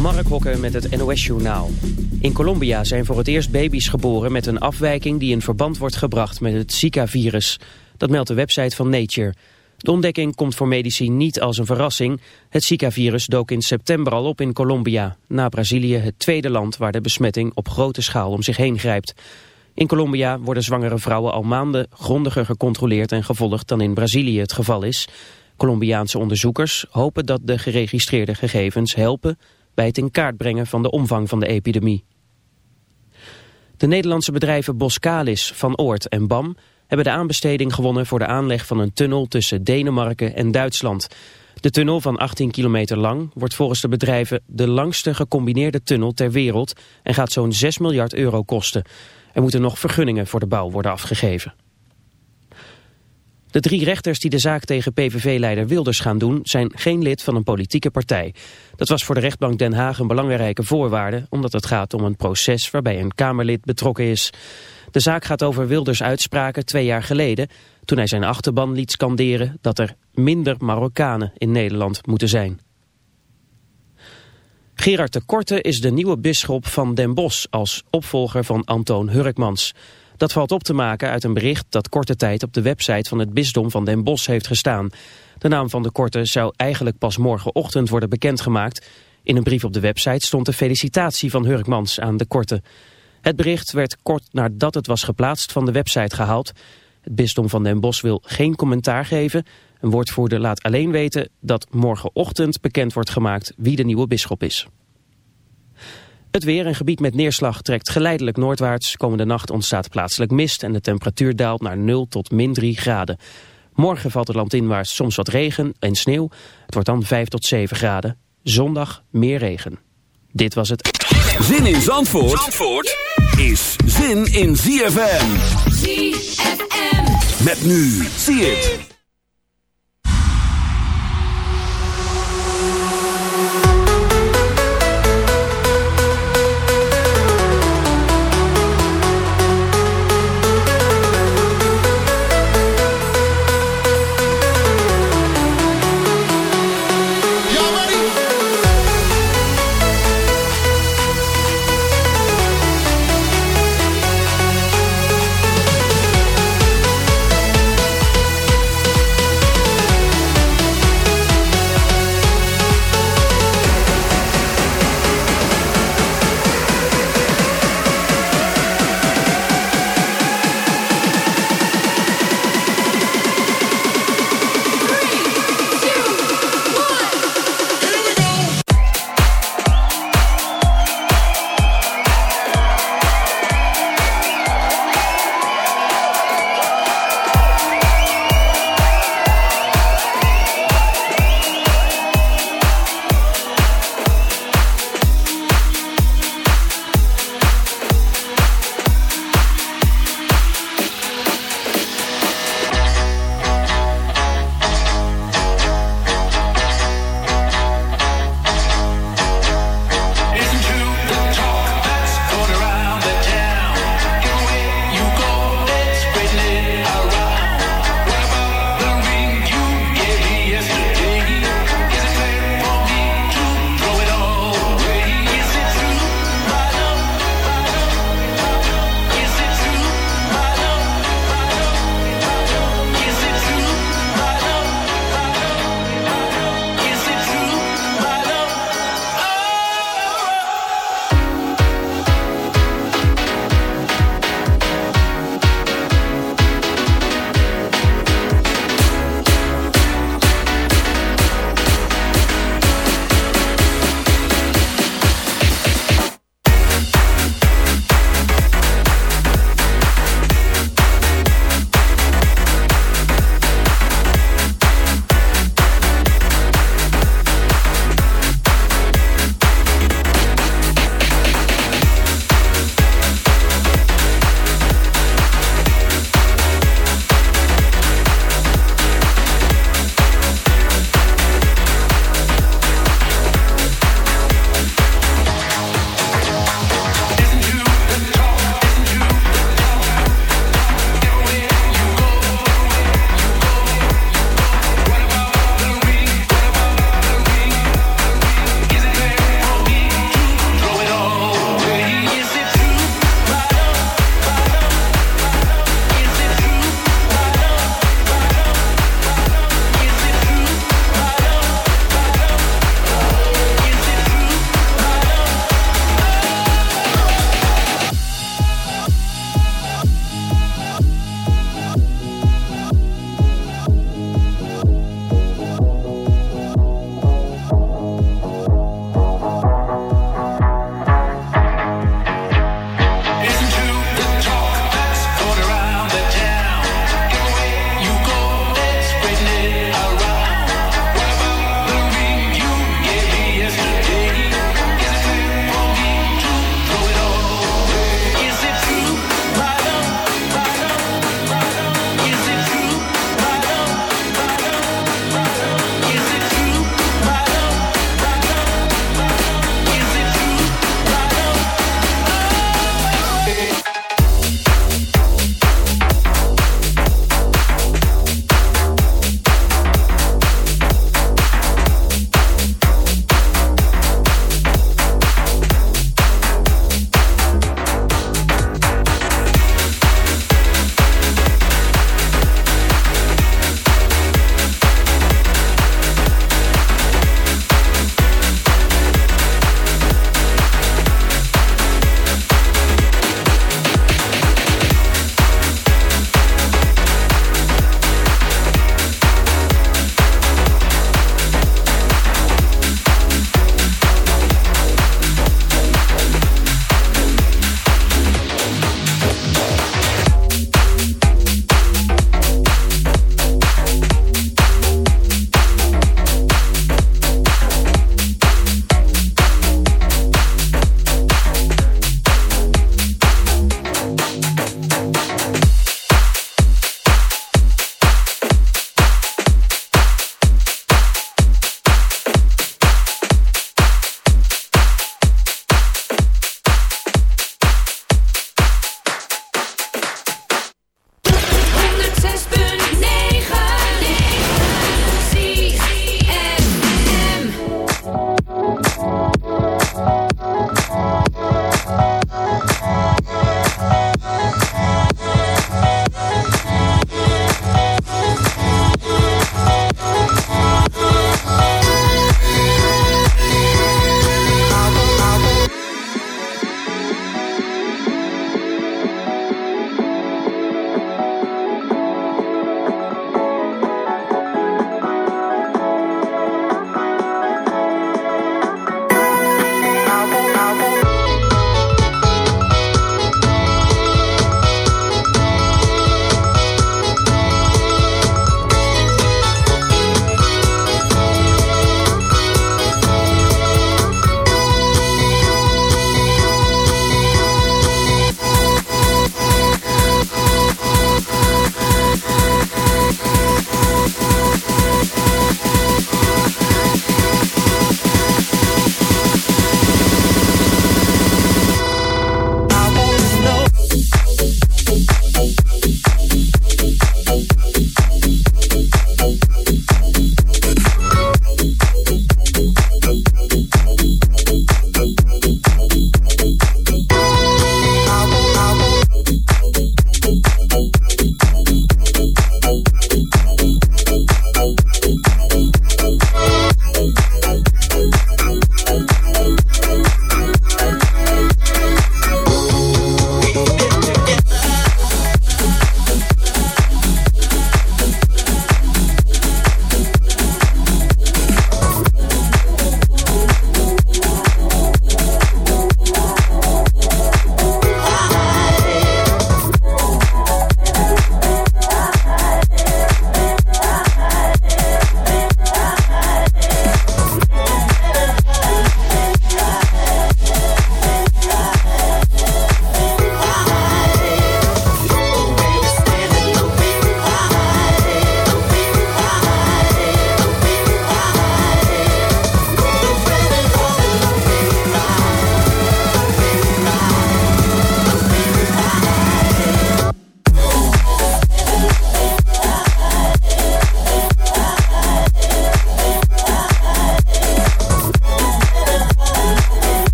Mark Hokken met het NOS Journaal. In Colombia zijn voor het eerst baby's geboren met een afwijking die in verband wordt gebracht met het Zika-virus. Dat meldt de website van Nature. De ontdekking komt voor medici niet als een verrassing. Het Zika-virus dook in september al op in Colombia. Na Brazilië het tweede land waar de besmetting op grote schaal om zich heen grijpt. In Colombia worden zwangere vrouwen al maanden grondiger gecontroleerd en gevolgd dan in Brazilië het geval is. Colombiaanse onderzoekers hopen dat de geregistreerde gegevens helpen bij het in kaart brengen van de omvang van de epidemie. De Nederlandse bedrijven Boskalis, Van Oort en BAM hebben de aanbesteding gewonnen voor de aanleg van een tunnel tussen Denemarken en Duitsland. De tunnel van 18 kilometer lang wordt volgens de bedrijven de langste gecombineerde tunnel ter wereld en gaat zo'n 6 miljard euro kosten. Er moeten nog vergunningen voor de bouw worden afgegeven. De drie rechters die de zaak tegen PVV-leider Wilders gaan doen... zijn geen lid van een politieke partij. Dat was voor de rechtbank Den Haag een belangrijke voorwaarde... omdat het gaat om een proces waarbij een Kamerlid betrokken is. De zaak gaat over Wilders' uitspraken twee jaar geleden... toen hij zijn achterban liet skanderen dat er minder Marokkanen in Nederland moeten zijn. Gerard de Korte is de nieuwe bisschop van Den Bosch... als opvolger van Antoon Hurkmans... Dat valt op te maken uit een bericht dat korte tijd op de website van het bisdom van Den Bosch heeft gestaan. De naam van de korte zou eigenlijk pas morgenochtend worden bekendgemaakt. In een brief op de website stond de felicitatie van Hurkmans aan de korte. Het bericht werd kort nadat het was geplaatst van de website gehaald. Het bisdom van Den Bosch wil geen commentaar geven. Een woordvoerder laat alleen weten dat morgenochtend bekend wordt gemaakt wie de nieuwe bisschop is. Het weer, een gebied met neerslag, trekt geleidelijk noordwaarts. Komende nacht ontstaat plaatselijk mist en de temperatuur daalt naar 0 tot min 3 graden. Morgen valt het landinwaarts soms wat regen en sneeuw. Het wordt dan 5 tot 7 graden. Zondag meer regen. Dit was het. Zin in Zandvoort, Zandvoort is zin in ZFM. ZFM. Met nu, zie het.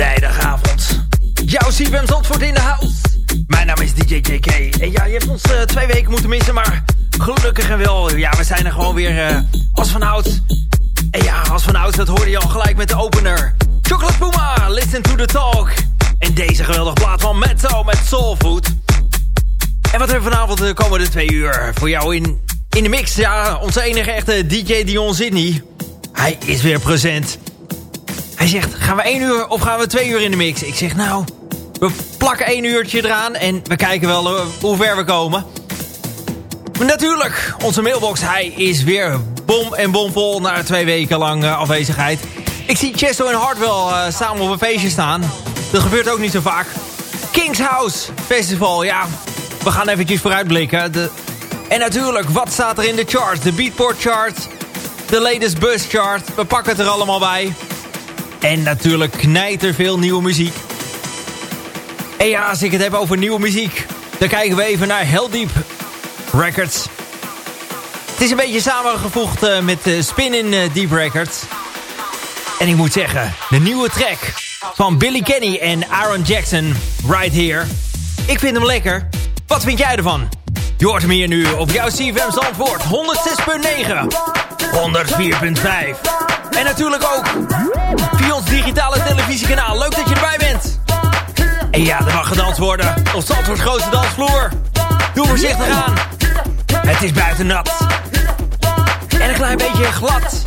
vrijdagavond. Jouw CFM Zandvoort in de house. Mijn naam is DJ JK. En ja, je hebt ons eh, twee weken moeten missen, maar gelukkig en wel. Ja, we zijn er gewoon weer eh, als van oud. En ja, als van oud, dat hoorde je al gelijk met de opener. Chocolate Puma, listen to the talk. En deze geweldige plaat van Metal met Soulfood. En wat hebben we vanavond de komende twee uur voor jou in, in de mix? Ja, onze enige echte DJ Dion Sydney. Hij is weer present. Hij zegt, gaan we één uur of gaan we twee uur in de mix? Ik zeg, nou, we plakken één uurtje eraan en we kijken wel uh, hoe ver we komen. Maar natuurlijk, onze mailbox, hij is weer bom en bomvol na twee weken lang uh, afwezigheid. Ik zie Chesto en Hartwell uh, samen op een feestje staan. Dat gebeurt ook niet zo vaak. Kings House Festival, ja. We gaan eventjes vooruitblikken. De... En natuurlijk, wat staat er in de charts? De Beatport chart, de latest bus chart. We pakken het er allemaal bij. En natuurlijk knijter veel nieuwe muziek. En ja, als ik het heb over nieuwe muziek... dan kijken we even naar Hell Deep Records. Het is een beetje samengevoegd uh, met uh, Spin in uh, Deep Records. En ik moet zeggen, de nieuwe track van Billy Kenny en Aaron Jackson, Right Here. Ik vind hem lekker. Wat vind jij ervan? Je hoort hem hier nu op jouw CFM Zandvoort. 106.9, 104.5. En natuurlijk ook via ons digitale televisiekanaal. Leuk dat je erbij bent. En ja, er mag gedanst worden op Zandvoorts grootste dansvloer. Doe voorzichtig aan. Het is buiten nat. En een klein beetje glad.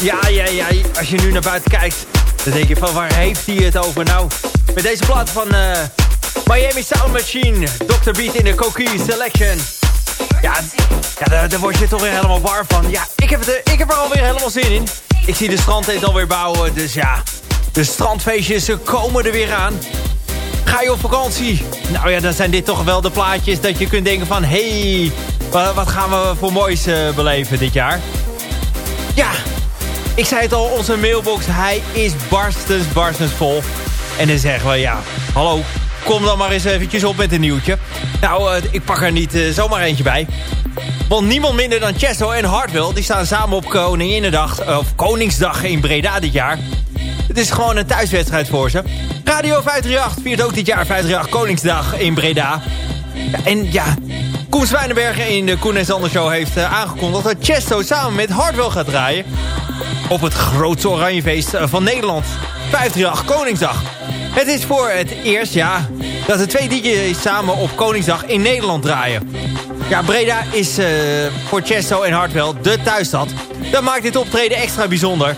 Ja, als je nu naar buiten kijkt, dan denk je van waar heeft hij het over? Nou, met deze plaat van uh, Miami Sound Machine, Dr. Beat in de Coquille Selection. Ja, ja daar, word je toch weer helemaal warm van. Ja, ik heb, het, ik heb er alweer helemaal zin in. Ik zie de strandtent alweer bouwen, dus ja, de strandfeestjes komen er weer aan. Ga je op vakantie? Nou ja, dan zijn dit toch wel de plaatjes dat je kunt denken van... Hé, hey, wat gaan we voor moois uh, beleven dit jaar? Ja, ik zei het al, onze mailbox, hij is barstens, barstens vol. En dan zeggen we, ja, hallo, kom dan maar eens eventjes op met een nieuwtje. Nou, uh, ik pak er niet uh, zomaar eentje bij. Want niemand minder dan Chesto en Hartwell... die staan samen op Koninginnedag, of Koningsdag in Breda dit jaar. Het is gewoon een thuiswedstrijd voor ze. Radio 538 viert ook dit jaar 538 Koningsdag in Breda. En ja, Koen Zwijnenbergen in de Koen en Sander Show heeft uh, aangekondigd... dat Chesto samen met Hardwell gaat draaien... op het grootste Oranjefeest eh, van Nederland. 538 Koningsdag. Het is voor het eerst, ja, dat de twee DJ's samen op Koningsdag in Nederland draaien. Ja, Breda is uh, voor Chesto en Hardwell de thuisstad. Dat maakt dit optreden extra bijzonder.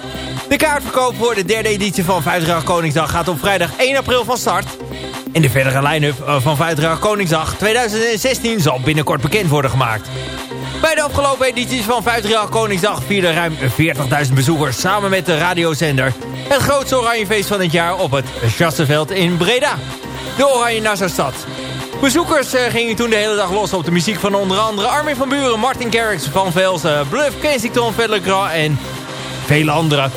De kaartverkoop voor de derde editie van 50 Koningsdag gaat op vrijdag 1 april van start. En de verdere line-up eh, van 50 Koningsdag 2016 zal binnenkort bekend worden gemaakt. Bij de afgelopen edities van 50 Koningsdag vierden ruim 40.000 bezoekers samen met de radiozender het grootste Oranjefeest van het jaar op het Chasseveld in Breda. De Oranje Nassau-stad. Bezoekers eh, gingen toen de hele dag los op de muziek van onder andere Armin van Buren, Martin Garrix, Van Velzen, Bluff, Kensington, Vellecroix en vele anderen.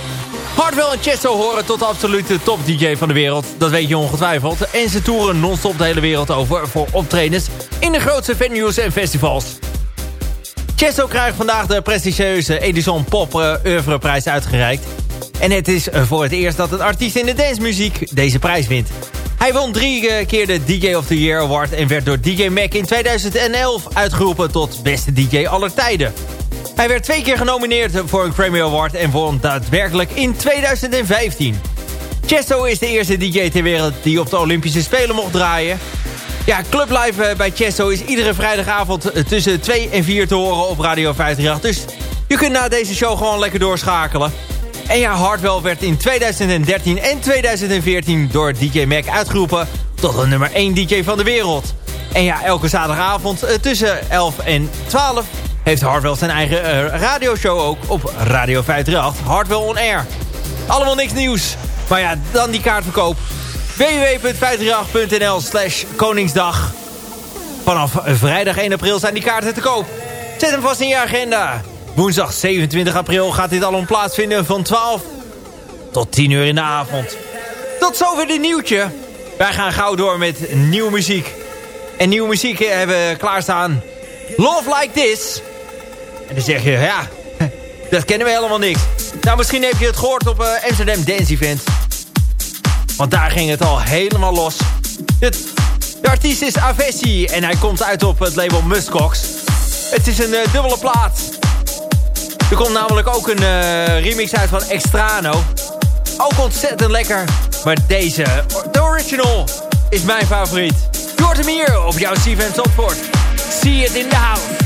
Hardwell en Chesto horen tot de absolute top-dj van de wereld. Dat weet je ongetwijfeld. En ze toeren non-stop de hele wereld over voor optredens in de grootste venues en festivals. Chesto krijgt vandaag de prestigieuze Edison Pop uh, prijs uitgereikt. En het is eh, voor het eerst dat een artiest in de dancemuziek deze prijs wint. Hij won drie eh, keer de DJ of the Year Award en werd door DJ Mac in 2011 uitgeroepen tot beste DJ aller tijden. Hij werd twee keer genomineerd voor een Grammy Award en won daadwerkelijk in 2015. Chesto is de eerste DJ ter wereld die op de Olympische Spelen mocht draaien. Ja, Club Live eh, bij Chesto is iedere vrijdagavond eh, tussen 2 en 4 te horen op Radio 538. Dus je kunt na deze show gewoon lekker doorschakelen. En ja, Hardwell werd in 2013 en 2014 door DJ Mac uitgeroepen tot de nummer 1 DJ van de wereld. En ja, elke zaterdagavond eh, tussen 11 en 12 heeft Hardwell zijn eigen uh, radioshow ook op Radio 538. Hardwell On Air. Allemaal niks nieuws. Maar ja, dan die kaartverkoop. www.538.nl slash Koningsdag. Vanaf vrijdag 1 april zijn die kaarten te koop. Zet hem vast in je agenda. Woensdag 27 april gaat dit al om plaatsvinden van 12 tot 10 uur in de avond. Tot zover dit nieuwtje. Wij gaan gauw door met nieuwe muziek. En nieuwe muziek hebben we klaarstaan. Love Like This. En dan zeg je, ja, dat kennen we helemaal niks. Nou, misschien heb je het gehoord op uh, Amsterdam Dance Event. Want daar ging het al helemaal los. Het, de artiest is Avessi en hij komt uit op het label Muskox. Het is een uh, dubbele plaat. Er komt namelijk ook een uh, remix uit van Extrano. Ook ontzettend lekker. Maar deze, de original, is mijn favoriet. Je hoort hem hier op jouw CFM Zandvoort. See it in the house.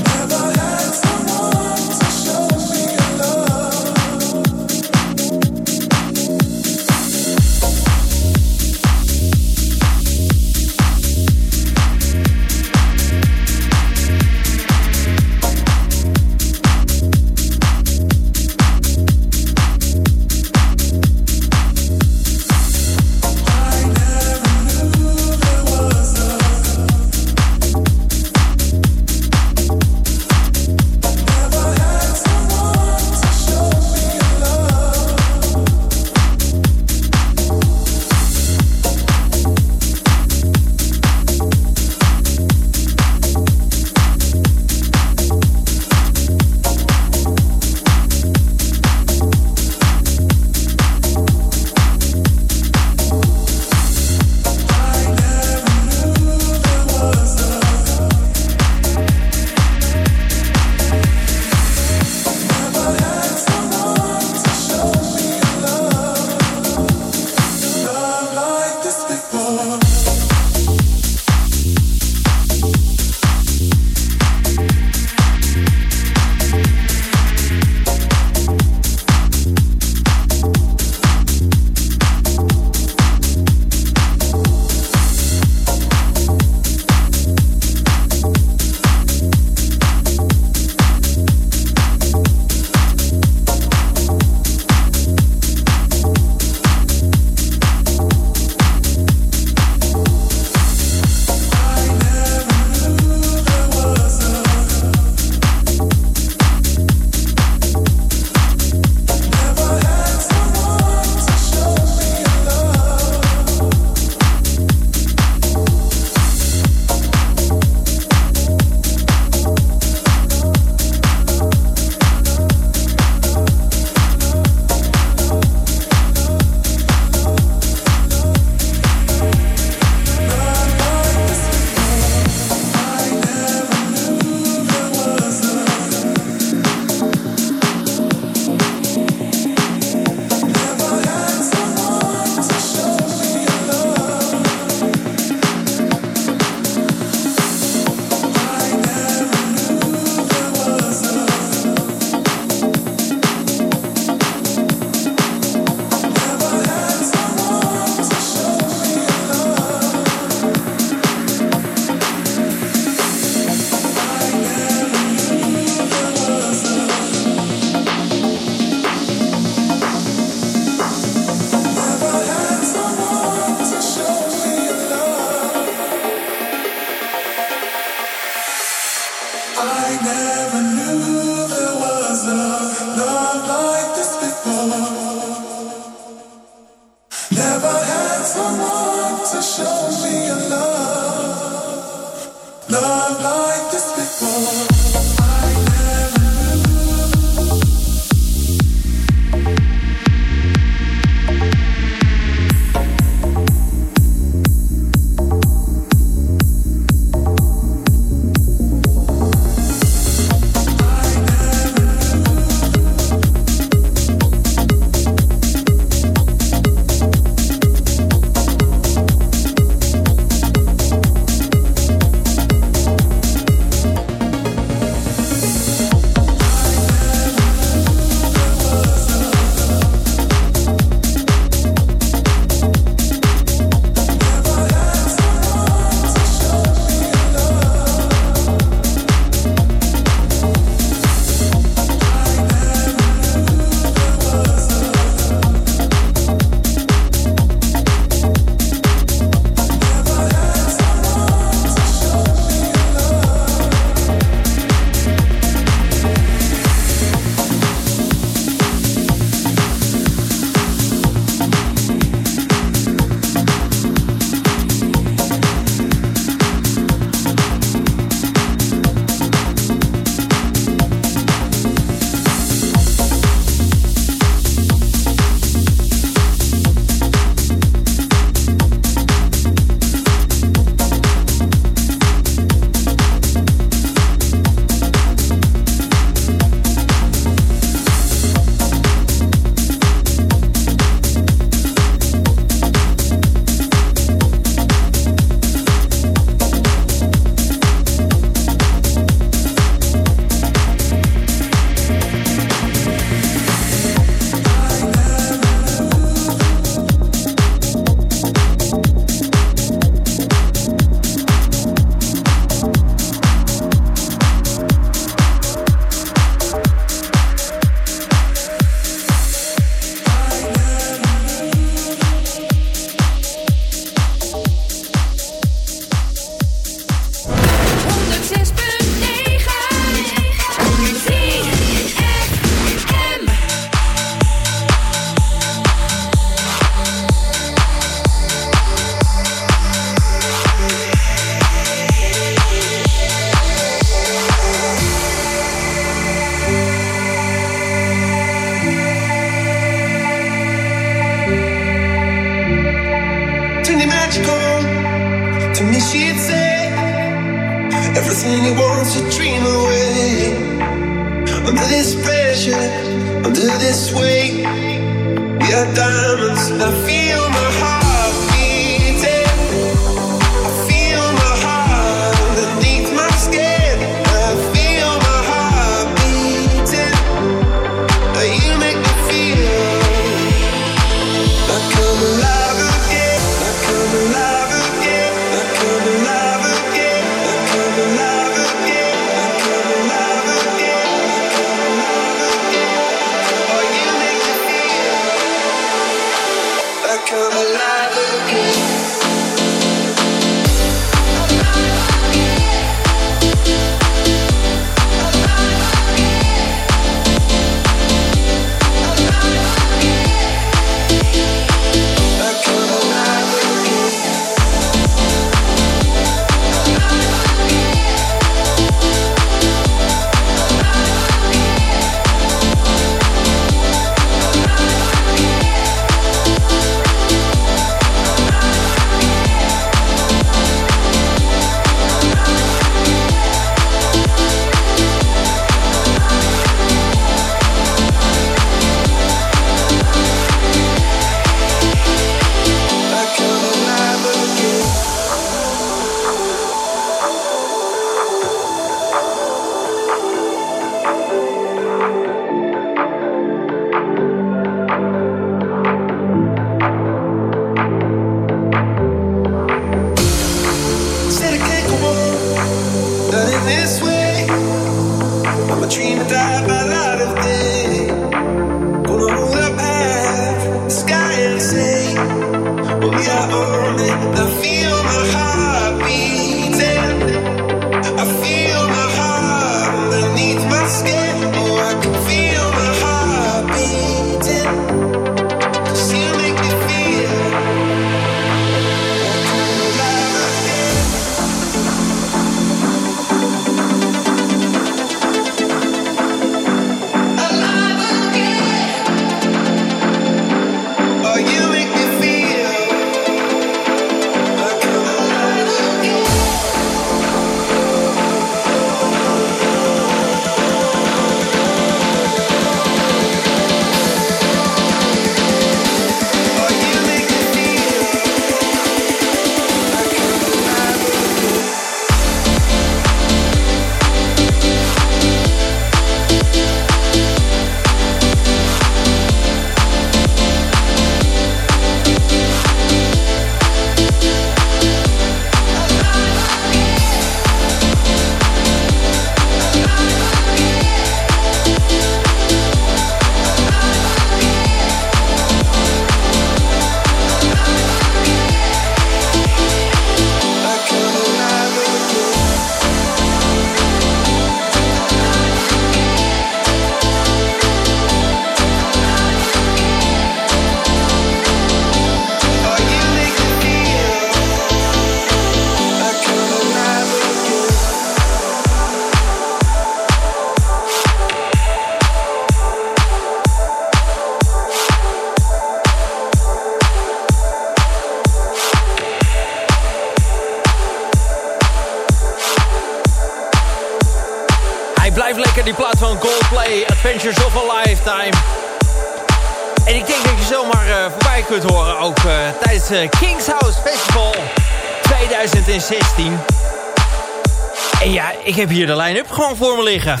Ik heb hier de line-up gewoon voor me liggen.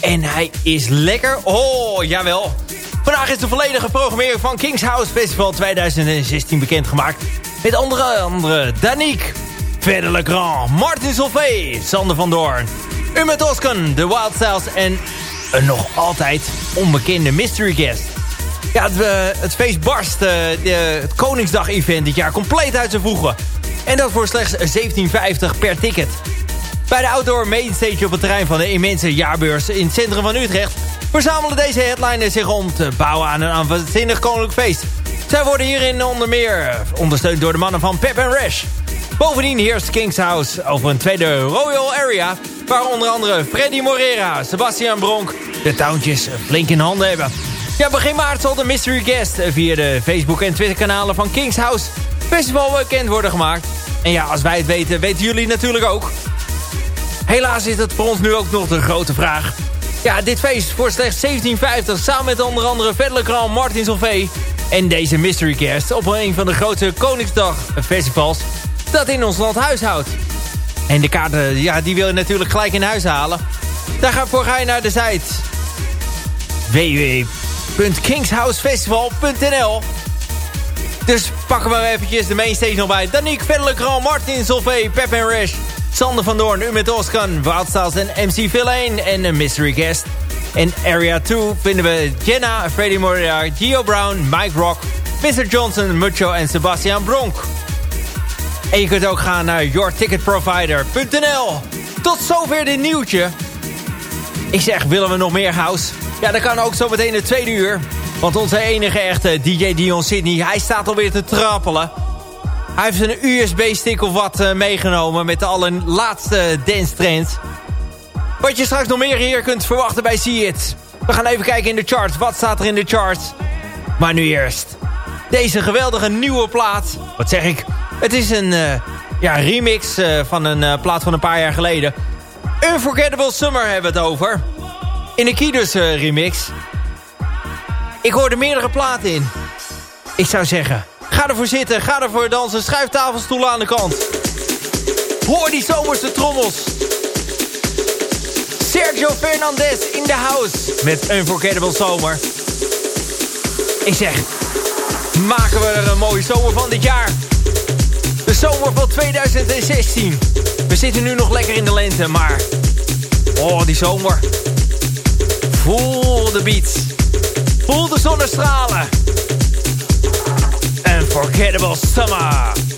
En hij is lekker. Oh, jawel. Vandaag is de volledige programmering van Kings House Festival 2016 bekendgemaakt. Met andere andere Danique, Verder Legrand, Martin Solveig, Sander van Doorn, Umet Oskan, The Wild Styles en een nog altijd onbekende mystery guest. Ja, het, uh, het feest barst, uh, de, het Koningsdag-event dit jaar compleet uit zijn voegen. En dat voor slechts 17,50 per ticket. Bij de outdoor mainstage op het terrein van de immense jaarbeurs in het centrum van Utrecht... verzamelen deze headliners zich om te bouwen aan een aanvaardzinnig koninklijk feest. Zij worden hierin onder meer ondersteund door de mannen van Pep Rash. Bovendien heerst King's House over een tweede Royal Area... waar onder andere Freddy Morera, Sebastian Bronk de touwtjes flink in handen hebben. Ja, begin maart zal de mystery guest via de Facebook- en Twitter-kanalen van King's House Festival bekend worden gemaakt. En ja, als wij het weten, weten jullie natuurlijk ook. Helaas is het voor ons nu ook nog de grote vraag. Ja, dit feest voor slechts 17,50 samen met onder andere Vettelekral, Martin Solvay... en deze Mystery Guest op een van de grootste Koningsdag festivals... dat in ons land huishoudt. En de kaarten, ja, die wil je natuurlijk gelijk in huis halen. Daarvoor ga je naar de site www.kingshousefestival.nl Dus pakken we eventjes de mainstage nog bij. Danique Vettelekral, Martin Solvay, Pep en Rash... Sander van Doorn, U met Oskan, Wildstyles en MC Villain en een mystery guest. In Area 2 vinden we Jenna, Freddie Moria, Gio Brown, Mike Rock, Mr. Johnson, Mucho en Sebastian Bronk. En je kunt ook gaan naar yourticketprovider.nl. Tot zover dit nieuwtje. Ik zeg, willen we nog meer house? Ja, dat kan ook zo meteen de tweede uur. Want onze enige echte DJ Dion Sydney, hij staat alweer te trappelen. Hij heeft een USB-stick of wat uh, meegenomen met de allerlaatste dance trends. Wat je straks nog meer hier kunt verwachten bij See It. We gaan even kijken in de charts. Wat staat er in de charts? Maar nu eerst. Deze geweldige nieuwe plaat. Wat zeg ik? Het is een uh, ja, remix uh, van een plaat van een paar jaar geleden. Unforgettable Summer hebben we het over. In de Kidus remix. Ik hoorde meerdere platen in. Ik zou zeggen, Ga ervoor zitten, ga ervoor dansen. Schuif tafelstoelen aan de kant. Hoor die zomerse trommels. Sergio Fernandez in the house. Met Unforgettable Zomer. Ik zeg, maken we er een mooie zomer van dit jaar. De zomer van 2016. We zitten nu nog lekker in de lente, maar... Oh, die zomer. Voel de beats. Voel de zonnestralen. Unforgettable Summer.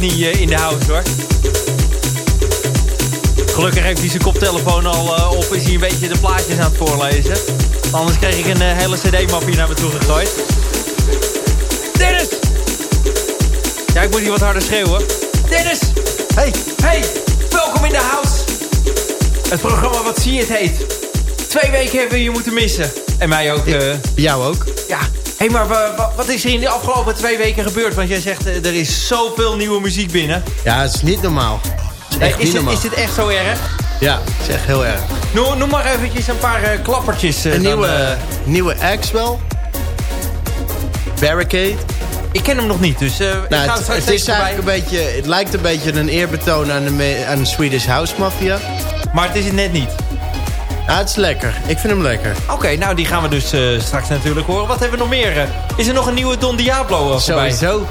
Dion Sydney in de house hoor. Gelukkig heeft hij zijn koptelefoon al uh, op. Is hij een beetje de plaatjes aan het voorlezen. Anders kreeg ik een uh, hele cd-map hier naar me toe gegooid. Dennis! Ja, ik moet hier wat harder schreeuwen. Dennis! Hey! Hey! Welkom in de house! Het programma wat zie het heet. Twee weken hebben we je moeten missen. En mij ook. Uh... jou ook. Ja. Hé, hey, maar wat is er in de afgelopen twee weken gebeurd? Want jij zegt, er is zoveel nieuwe muziek binnen. Ja, het is niet normaal. Is, is, het, is, dit echt zo erg? Ja, het is echt heel erg. Noem, noem maar eventjes een paar uh, klappertjes. Uh, een nieuwe, uh... nieuwe Axwell. Barricade. Ik ken hem nog niet, dus nou, ik ga het, het is eigenlijk een beetje, Het lijkt een beetje een eerbetoon aan de, aan de Swedish House Mafia. Maar het is het net niet. Ja, het is lekker. Ik vind hem lekker. Oké, okay, nou die gaan we dus straks natuurlijk horen. Wat hebben we nog meer? is er nog een nieuwe Don Diablo voorbij? Sowieso.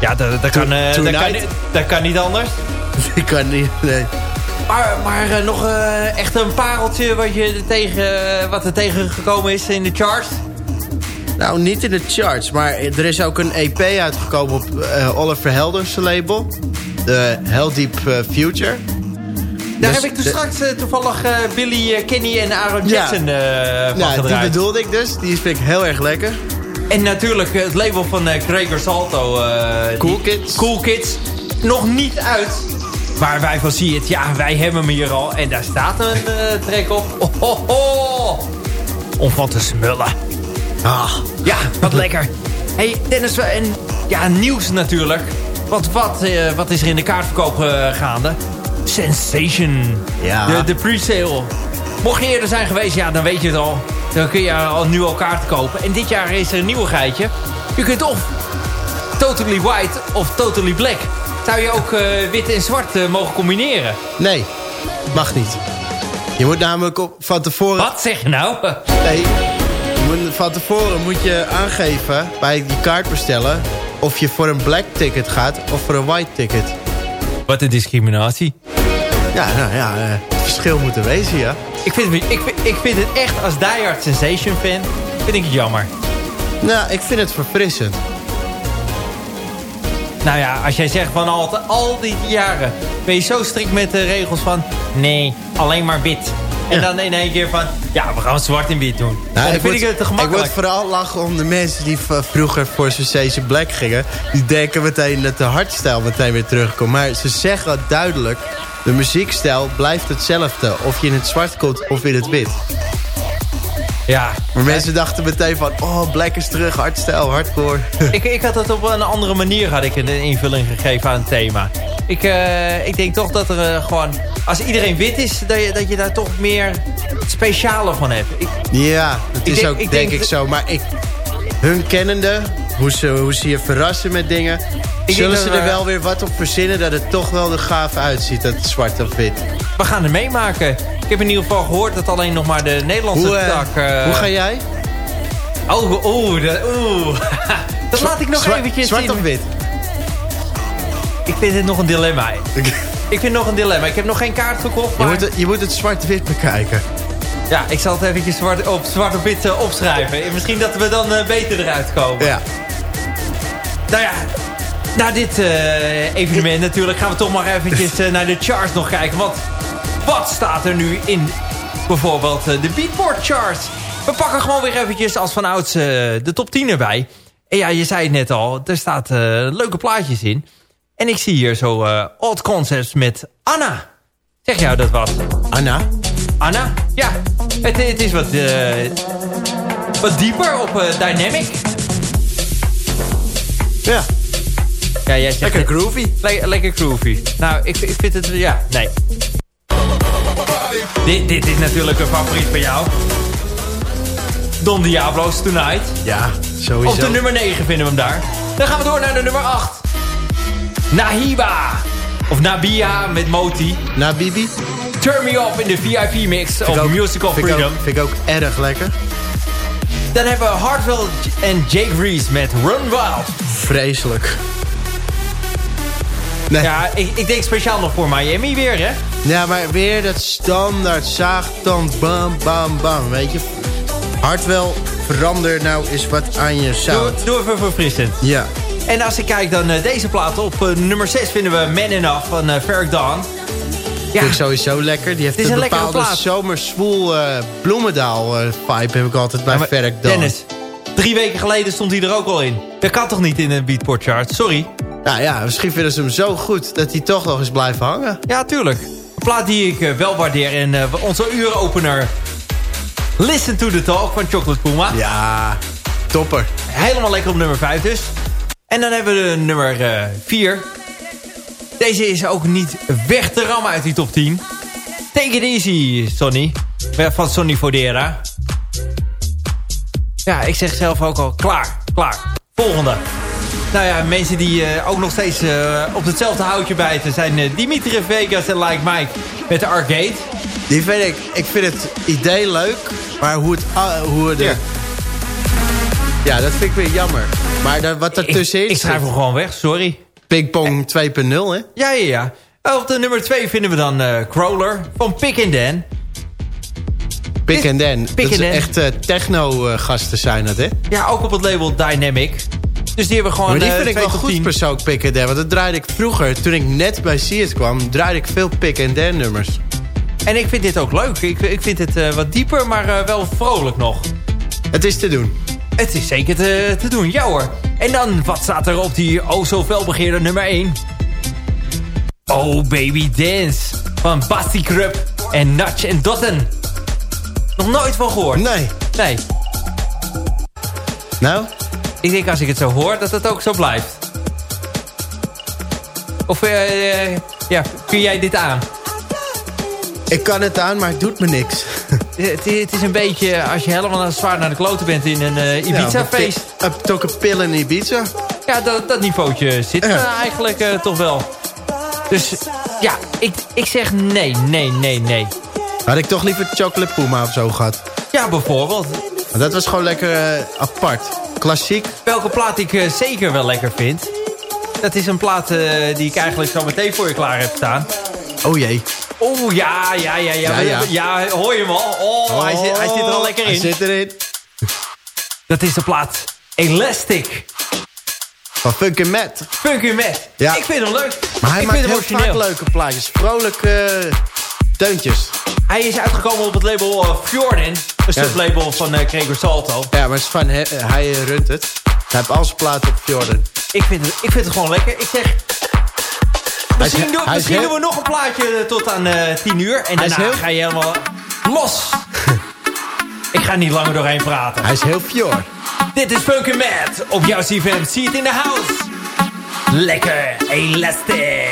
Ja, dat, dat, kan, dat, kan, dat kan niet anders. Ik kan niet, nee. Maar, maar uh, nog uh, echt een pareltje wat, je tegen, uh, wat er tegengekomen is in de charts? Nou, niet in de charts, maar er is ook een EP uitgekomen op Oliver Helders label. De Hell Deep Future. Daar dus heb ik toen straks toevallig Billy Kenny en Aaron Jackson ja. van Ja, die bedoelde ik dus. Die vind ik heel erg lekker. En natuurlijk het label van Gregor Salto. cool Kids. Cool Kids. Nog niet uit. Maar wij van zie het, ja, wij hebben hem hier al. En daar staat een trek op. Oh, oh, oh. Om van te smullen. Ah, ja, wat lekker. hey, Dennis, en ja, nieuws natuurlijk. Want wat, wat is er in de kaartverkoop uh, gaande? Sensation. Ja. De, de pre-sale. Mocht je eerder zijn geweest, ja, dan weet je het al. Dan kun je al nu al kaarten kopen. En dit jaar is er een nieuwigheidje. Je kunt of Totally White of Totally Black zou je ook uh, wit en zwart uh, mogen combineren? Nee, mag niet. Je moet namelijk op, van tevoren... Wat zeg je nou? Nee, van tevoren moet je aangeven bij die kaart bestellen... of je voor een black ticket gaat of voor een white ticket. Wat een discriminatie. Ja, nou ja, uh, het verschil moet er wezen, ja. Ik vind, ik, ik vind het echt als diehard Sensation fan, vind ik het jammer. Nou, ik vind het verfrissend. Nou ja, als jij zegt van al, al die jaren... ben je zo strikt met de regels van... nee, alleen maar wit. En dan in één keer van... ja, we gaan zwart en wit doen. Nou, dan vind ik het te gemakkelijk. Ik word vooral lachen om de mensen die vroeger voor Sensation Black gingen. Die denken meteen dat de hardstijl meteen weer terugkomt. Maar ze zeggen duidelijk... de muziekstijl blijft hetzelfde. Of je in het zwart komt of in het wit. Ja. Maar mensen dachten meteen van, oh, Black is terug, hardstyle, hardcore. ik, ik had het op een andere manier had ik een invulling gegeven aan het thema. Ik, uh, ik denk toch dat er uh, gewoon, als iedereen wit is, dat je, dat je daar toch meer speciale van hebt. Ik, ja, dat is denk, ook denk, denk ik zo. Maar ik, hun kennende, hoe ze, hoe ze je verrassen met dingen... Ik zullen ze er wel weer wat op verzinnen dat het toch wel er gaaf uitziet, dat het zwart of wit. We gaan het meemaken. Ik heb in ieder geval gehoord dat alleen nog maar de Nederlandse hoe, uh, tak... Uh... Hoe ga jij? Oh, oeh, oeh. dat laat ik nog eventjes Zwart of wit? Ik vind het nog een dilemma. ik vind het nog een dilemma. Ik heb nog geen kaart gekocht, maar... Je moet het, je moet het zwart-wit bekijken. Ja, ik zal het eventjes zwart op, zwart op wit uh, opschrijven. Misschien dat we dan uh, beter eruit komen. Ja. Nou ja, na dit uh, evenement natuurlijk gaan we toch maar eventjes naar de charts nog kijken. Want wat staat er nu in bijvoorbeeld de Beatport charts? We pakken gewoon weer eventjes als van ouds de top 10 erbij. En ja, je zei het net al, er staat leuke plaatjes in. En ik zie hier zo Odd Concepts met Anna. Zeg jou dat wat? Anna? Anna? Ja, het, het is wat, wat dieper op Dynamic. Ja. ja jij zegt lekker groovy. Le lekker groovy. Nou, ik, ik vind het... Ja, nee. Dit, dit is natuurlijk een favoriet van jou. Don Diablo's Tonight. Ja, sowieso. Op de nummer 9 vinden we hem daar. Dan gaan we door naar de nummer 8. Nahiba. Of Nabia met Moti. Nabibi. Turn Me Off in de VIP-mix of Musical Freedom. Vind ik ook erg lekker. Dan hebben we Hartville en Jake Reese met Run Wild. Vreselijk. Nee. Ja, ik, ik denk speciaal nog voor Miami weer, hè? Ja, maar weer dat standaard zaagtand, bam, bam, bam, weet je. Hartwell, verander nou eens wat aan je sound. Doe, doe even verfrissend. Ja. En als ik kijk dan uh, deze plaat op uh, nummer 6 vinden we Man Enough van uh, Ferric Dawn. Ja. Vind ik sowieso lekker. Die heeft Het is een, een lekkere bepaalde plaat. zomerswoel uh, Bloemendaal uh, vibe heb ik altijd bij Ja, Ferric Dawn. Dennis, drie weken geleden stond hij er ook al in. Dat kan toch niet in een Beatport chart? Sorry. Nou ja, misschien vinden ze hem zo goed dat hij toch nog eens blijft hangen. Ja, tuurlijk. Een plaat die ik uh, wel waardeer. En uh, onze uuropener Listen to the Talk van Chocolate Puma. Ja, topper. Helemaal lekker op nummer 5 dus. En dan hebben we de nummer 4. Deze is ook niet weg te rammen uit die top 10. Take it easy, Sonny. Van Sonny Fodera. Ja, ik zeg zelf ook al klaar, klaar. Volgende. Nou ja, mensen die uh, ook nog steeds uh, op hetzelfde houtje bijten... zijn uh, Dimitri Vegas en Like Mike met de Arcade. Die vind ik, ik vind het idee leuk, maar hoe het... Uh, hoe de... ja. ja, dat vind ik weer jammer. Maar dat, wat er tussenin Ik, ik schrijf hem gewoon weg, sorry. Pingpong 2.0, hè? Ja, ja, ja. Op de nummer 2 vinden we dan uh, Crawler van Pick and Dan. Pick and Dan. Pick dat is echt uh, techno-gasten zijn dat, hè? Ja, ook op het label Dynamic. Dus die hebben gewoon Maar die uh, vind ik wel goed persoonlijk, Pick and Dan. Want dat draaide ik vroeger, toen ik net bij See kwam... draaide ik veel Pick and Dan nummers. En ik vind dit ook leuk. Ik, ik vind het uh, wat dieper, maar uh, wel vrolijk nog. Het is te doen. Het is zeker te, te doen, ja hoor. En dan, wat staat er op die oh zo felbegeerde nummer 1? Oh Baby Dance van Basti Krupp en Natch en Dotten. Nog nooit van gehoord. Nee. Nee. Nou? Ik denk als ik het zo hoor, dat het ook zo blijft. Of uh, uh, ja, kun jij dit aan? Ik kan het aan, maar het doet me niks. Het, het, is een beetje, als je helemaal zwaar naar de kloten bent in een uh, Ibiza-feest. Ja, toch een pil in Ibiza. Ja, dat, dat niveautje zit ja. eigenlijk uh, toch wel. Dus ja, ik, ik zeg nee, nee, nee, nee. Had ik toch liever Chocolate Puma of zo gehad? Ja, bijvoorbeeld. Maar dat was gewoon lekker uh, apart. Klassiek. Welke plaat ik uh, zeker wel lekker vind... dat is een plaat die ik eigenlijk zo meteen voor je klaar heb staan. Oh jee. Oeh, ja, ja, ja, ja. Ja, ja. ja hoor je hem al? Oh, oh hij, zit, hij zit er al lekker in. Hij zit erin. Dat is de plaat Elastic. Van Funky Matt. Funky Matt. Ja. Ik vind hem leuk. Maar hij ik maakt vind heel vaak leuke plaatjes. Vrolijke uh, deuntjes. Hij is uitgekomen op het label uh, Fjorden. Een ja. sublabel van uh, Gregor Salto. Ja, maar het is van, he, hij runt het. Hij heeft al zijn platen op Fjorden. Ik vind, het, ik vind het gewoon lekker. Ik zeg... Misschien, doen, misschien doen we nog een plaatje tot aan uh, 10 uur. En daarna heel... ga je helemaal los. ik ga niet langer doorheen praten. Hij is heel fjord. Dit is Funky Matt op jouw CFM. See it in the house. Lekker elastic.